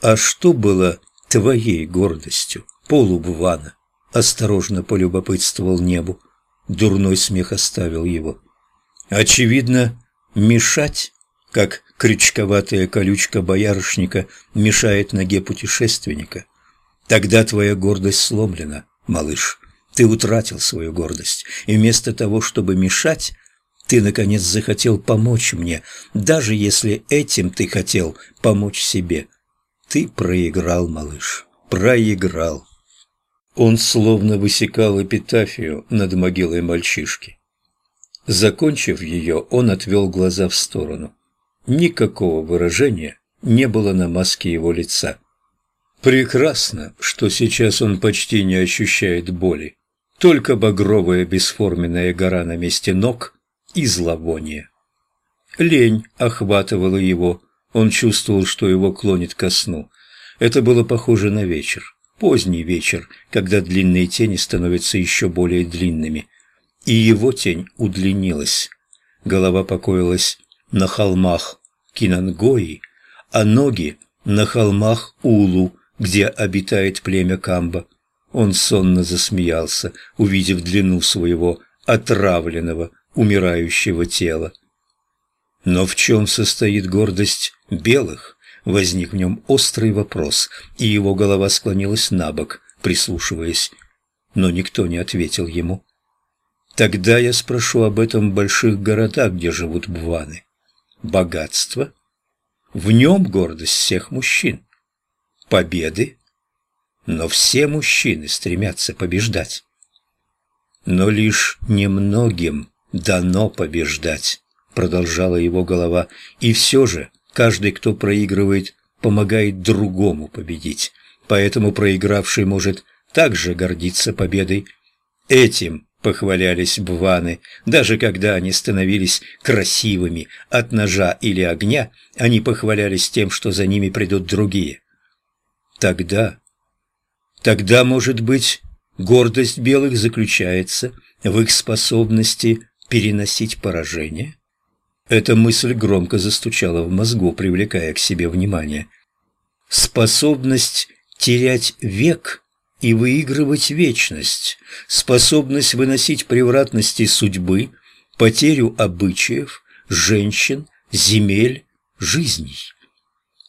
«А что было твоей гордостью, полубвана?» — осторожно полюбопытствовал небу. Дурной смех оставил его. «Очевидно, мешать, как крючковатая колючка боярышника мешает ноге путешественника. Тогда твоя гордость сломлена, малыш. Ты утратил свою гордость, и вместо того, чтобы мешать, ты, наконец, захотел помочь мне, даже если этим ты хотел помочь себе. Ты проиграл, малыш, проиграл. Он словно высекал эпитафию над могилой мальчишки. Закончив ее, он отвел глаза в сторону. Никакого выражения не было на маске его лица. Прекрасно, что сейчас он почти не ощущает боли. Только багровая бесформенная гора на месте ног и зловоние. Лень охватывала его, он чувствовал, что его клонит ко сну. Это было похоже на вечер, поздний вечер, когда длинные тени становятся еще более длинными. И его тень удлинилась. Голова покоилась на холмах Кинангои, а ноги на холмах Улу, где обитает племя Камба. Он сонно засмеялся, увидев длину своего отравленного, умирающего тела. Но в чем состоит гордость белых? Возник в нем острый вопрос, и его голова склонилась на бок, прислушиваясь. Но никто не ответил ему. Тогда я спрошу об этом в больших городах, где живут бваны. Богатство? В нем гордость всех мужчин. Победы? Но все мужчины стремятся побеждать. Но лишь немногим дано побеждать, продолжала его голова, и все же каждый, кто проигрывает, помогает другому победить, поэтому проигравший может также гордиться победой. Этим похвалялись бваны, даже когда они становились красивыми от ножа или огня, они похвалялись тем, что за ними придут другие. Тогда, тогда, может быть, гордость белых заключается в их способности переносить поражение? Эта мысль громко застучала в мозгу, привлекая к себе внимание. Способность терять век и выигрывать вечность, способность выносить превратности судьбы, потерю обычаев, женщин, земель, жизней.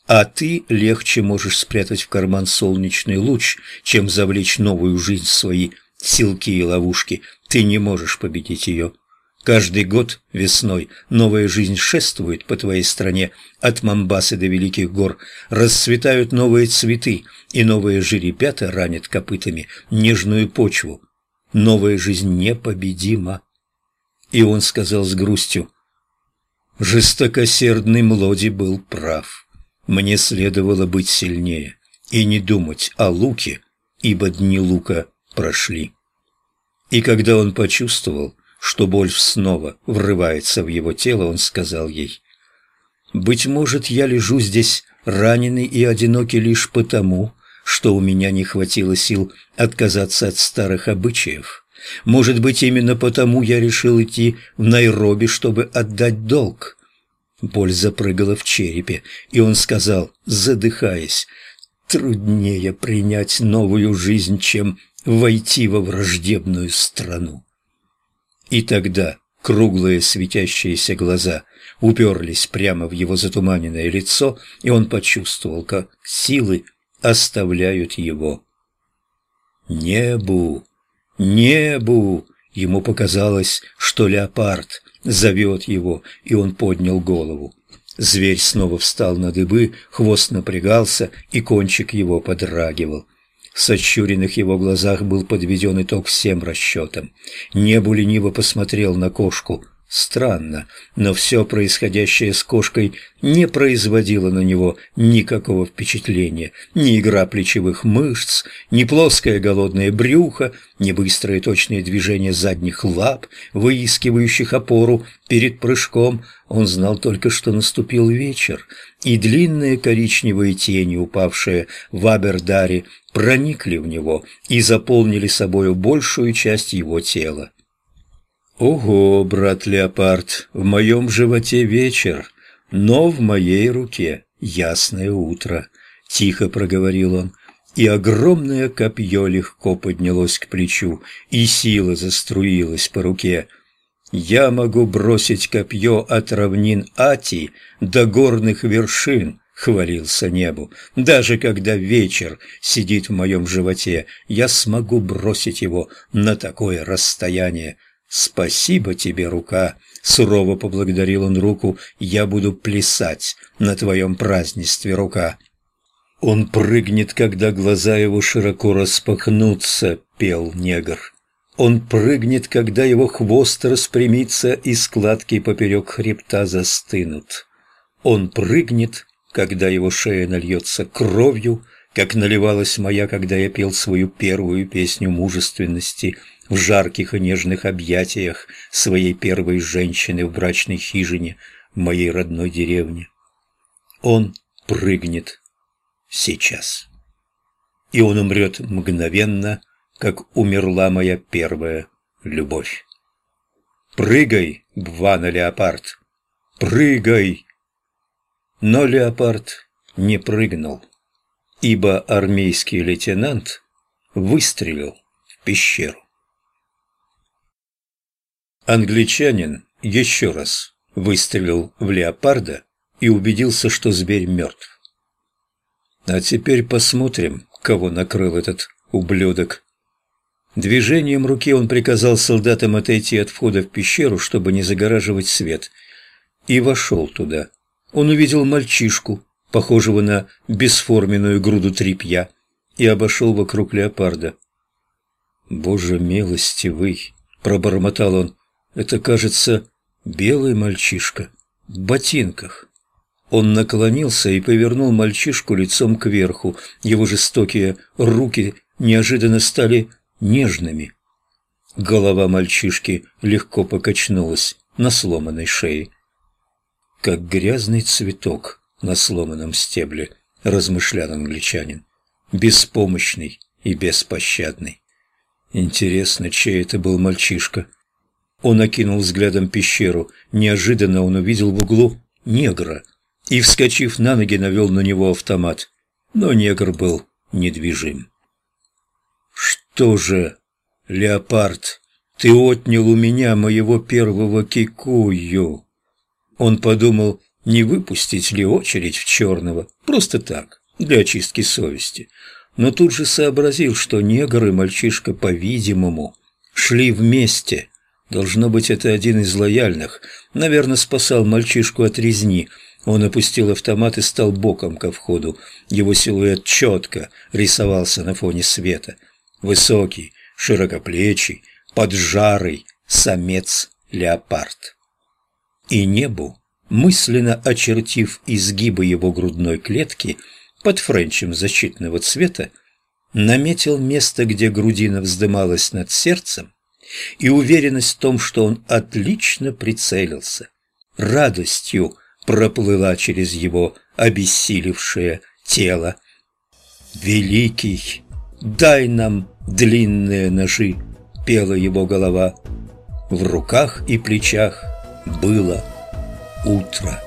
А ты легче можешь спрятать в карман солнечный луч, чем завлечь новую жизнь в свои силки и ловушки. Ты не можешь победить ее. Каждый год весной новая жизнь шествует по твоей стране от Мамбасы до Великих гор, расцветают новые цветы, и новые жеребята ранят копытами нежную почву. Новая жизнь непобедима. И он сказал с грустью, жестокосердный Млоди был прав. Мне следовало быть сильнее и не думать о луке, ибо дни лука прошли. И когда он почувствовал, что боль снова врывается в его тело, он сказал ей, «Быть может, я лежу здесь раненый и одинокий лишь потому, что у меня не хватило сил отказаться от старых обычаев. Может быть, именно потому я решил идти в Найроби, чтобы отдать долг». Боль запрыгала в черепе, и он сказал, задыхаясь, «Труднее принять новую жизнь, чем войти во враждебную страну». И тогда круглые светящиеся глаза уперлись прямо в его затуманенное лицо, и он почувствовал, как силы оставляют его. «Небу! Небу!» Ему показалось, что леопард зовет его, и он поднял голову. Зверь снова встал на дыбы, хвост напрягался, и кончик его подрагивал. В сощуренных его глазах был подведен итог всем расчетам. Небу лениво посмотрел на кошку. Странно, но все происходящее с кошкой не производило на него никакого впечатления. Ни игра плечевых мышц, ни плоское голодное брюхо, ни быстрые точные движения задних лап, выискивающих опору перед прыжком. Он знал только, что наступил вечер, и длинные коричневые тени, упавшие в Абердаре, проникли в него и заполнили собою большую часть его тела. «Ого, брат Леопард, в моем животе вечер, но в моей руке ясное утро», тихо проговорил он, и огромное копье легко поднялось к плечу, и сила заструилась по руке. «Я могу бросить копье от равнин Ати до горных вершин», — хвалился небу. «Даже когда вечер сидит в моем животе, я смогу бросить его на такое расстояние. Спасибо тебе, рука!» — сурово поблагодарил он руку. «Я буду плясать на твоем празднестве, рука!» «Он прыгнет, когда глаза его широко распахнутся», — пел негр. «Он прыгнет, когда его хвост распрямится и складки поперек хребта застынут. Он прыгнет, когда его шея нальется кровью, как наливалась моя, когда я пел свою первую песню мужественности в жарких и нежных объятиях своей первой женщины в брачной хижине в моей родной деревне. Он прыгнет сейчас. И он умрет мгновенно, как умерла моя первая любовь. Прыгай, Бвана-леопард, прыгай! Но леопард не прыгнул, ибо армейский лейтенант выстрелил в пещеру. Англичанин еще раз выстрелил в леопарда и убедился, что зверь мертв. А теперь посмотрим, кого накрыл этот ублюдок. Движением руки он приказал солдатам отойти от входа в пещеру, чтобы не загораживать свет, и вошел туда. Он увидел мальчишку, похожего на бесформенную груду тряпья, и обошел вокруг леопарда. «Боже милостивый!» — пробормотал он. «Это, кажется, белый мальчишка в ботинках». Он наклонился и повернул мальчишку лицом кверху. Его жестокие руки неожиданно стали нежными. Голова мальчишки легко покачнулась на сломанной шее. «Как грязный цветок на сломанном стебле», — размышлял англичанин, беспомощный и беспощадный. Интересно, чей это был мальчишка? Он окинул взглядом пещеру. Неожиданно он увидел в углу негра — и, вскочив на ноги, навел на него автомат. Но негр был недвижим. «Что же, леопард, ты отнял у меня моего первого кикую?» Он подумал, не выпустить ли очередь в черного, просто так, для очистки совести. Но тут же сообразил, что негр и мальчишка, по-видимому, шли вместе. Должно быть, это один из лояльных. Наверное, спасал мальчишку от резни – он опустил автомат и стал боком ко входу. Его силуэт четко рисовался на фоне света. Высокий, широкоплечий, поджарый самец-леопард. И небу, мысленно очертив изгибы его грудной клетки под френчем защитного цвета, наметил место, где грудина вздымалась над сердцем, и уверенность в том, что он отлично прицелился, радостью проплыла через его обессилевшее тело. «Великий, дай нам длинные ножи!» — пела его голова. В руках и плечах было утро.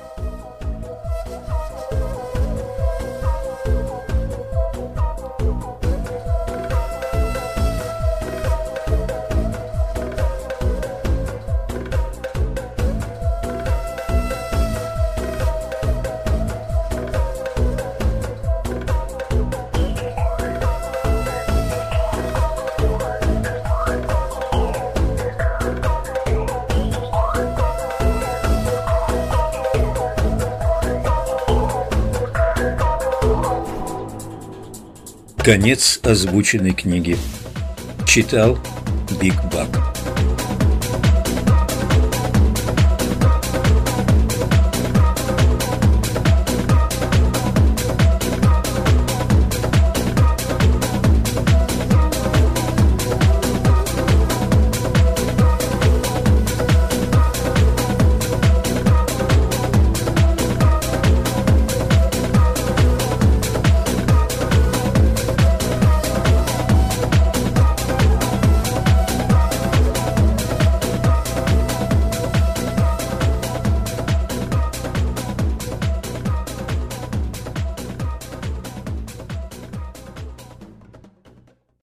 Конец озвученной книги. Читал Биг Бак.